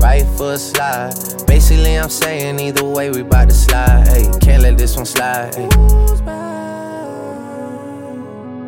right foot slide. Basically, I'm saying either way, we bout to slide. Can't let this one slide. Hey.